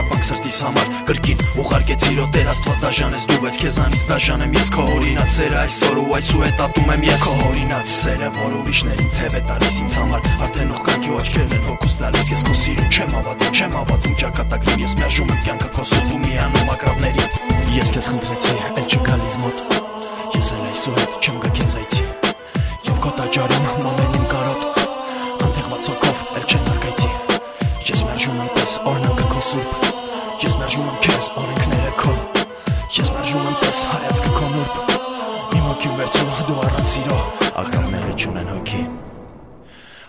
տարապանք սրտիս համար Կրկին ուղարկեցիր օ Տեր Աստված դաժան ես դու բայց քեզանից դաժան եմ ես քո օրինաց սերը այսօր ու այսու հետ ատում եմ ես քո օրինաց սերը որ ուրիշներին թև է տալիս ինձ համար արդեն ուղղակի ու աչքերն են հոգուս տալիս ես քո սիրուն չեմ հավատում չեմ հավատում ճակատագրին ես մերժում եմ կյանքը քո սուտու միանում ակրավներին ես քեզ խնդրեցի ել չգալիս մոտ ես էլ այսու հետ չեմ գա քեզ այցի եւ քո տաճարում մոմեն մերժում եմ պես հայացքը քո նուրբ իմ հոգի վերցու դու առանց սիրո ակրավները չունեն հոգի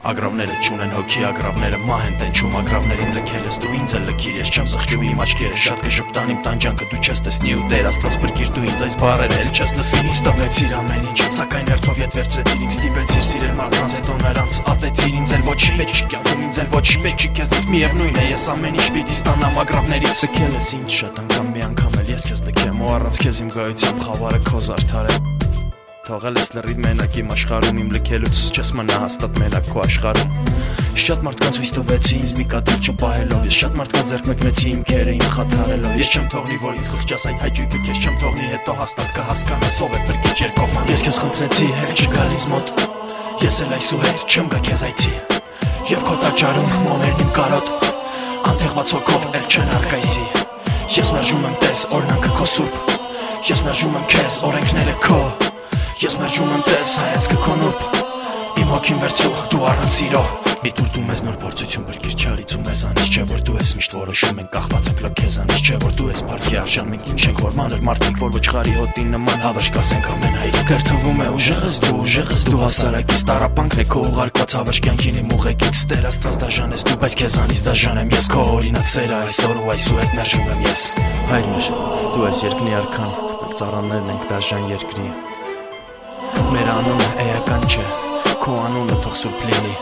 Ագրավները չունեն հոգի, ագրավները մահ են տենչում, ագրավներին լքել ես դու ինձ էլ լքիր, ես չեմ սխճում իմ աչքերը, շատ կժպտան իմ տանջանքը դու չես տեսնի ու Տեր Աստված բրկիր դու ինձ այս բառերը էլ չես լսի, ինձ տվեցիր ամեն ինչ, սակայն հերթով ետ վերցրեցիր ինձ ստիպեցիր սիրել մարդկանց, հետո նրանց ատեցիր ինձ էլ ոչ մեկ չի կյանքում ինձ էլ ոչ մեկ չի քեզնից միևնույն է, ես ամեն ինչ պիտի ստանամ ագրավներից, սքել ես ինձ շատ անգամ մի անգամ էլ ես քեզ ու առանց քեզ իմ գոյությամբ խավարը քո զարդարեմ Թողել ես լրիվ մենակ իմ աշխարհում իմ լքելուց չես մնա հաստատ մենակ քո աշխարհում Շատ մարդկանց հույս տվեցի ինձ մի կատար չպահելով Ես շատ մարդկանց ձեռք մեկնեցի իմ քերը իմ խաթարելով Ես չեմ թողնի որ ինձ խղճաս այդ հայջույքը քեզ չեմ թողնի հետո հաստատ կհասկանաս ով է բրկիչ երկողման Ես քեզ խնդրեցի հեր չգալիս մոտ Ես էլ այսուհեր չեմ գա քեզ այցի Եվ քո տաճարում մոմերն իմ կարոտ Անթեղված հոգով էլ չեն արկայցի Ես մերժում եմ տես օրնանքը քո սուրբ Ես մերժում եմ քեզ օրենքները քո Ես մերժում եմ տես հայացքը քո նուրբ Իմ հոգին վերցրու դու առանց սիրո Մի դուր դու մեզ նոր փորձություն բրկիր չարից ու մեզանից չէ որ դու ես միշտ որոշում են կախված ենք լոքեզանից չէ որ դու ես բարքի արժան մենք ինչ ենք որ մանր մարդիկ որ ոչխարի հոտին նման հավաշկասենք ամեն հայրի կրթվում է ուժեղս դու ուժեղս դու հասարակից տարապանքն է քո ուղարկված հավաշկյանքին իմ ուղեկից Տեր Աստված դաժան ես դու բայց քեզանից դաժան եմ ես քո օրինակ սերը այսօր ու այսու հետ մերժում եմ ես հայր մեր դու ես երկնի արքան մենք ծառաներն ենք դաժան երկրի մեր անունը էական չէ քո անունը թող սուրբ լինի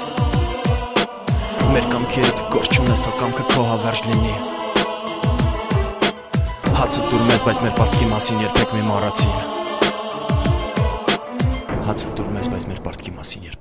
Մեր կամքի հետ գործ չունես, թող կամքը քո հավերժ լինի Հացը դուր մեզ, բայց մեր պարտքի մասին երբեք մի մոռացին Հացը դուր մեզ, բայց մեր պարտքի մասին երբեք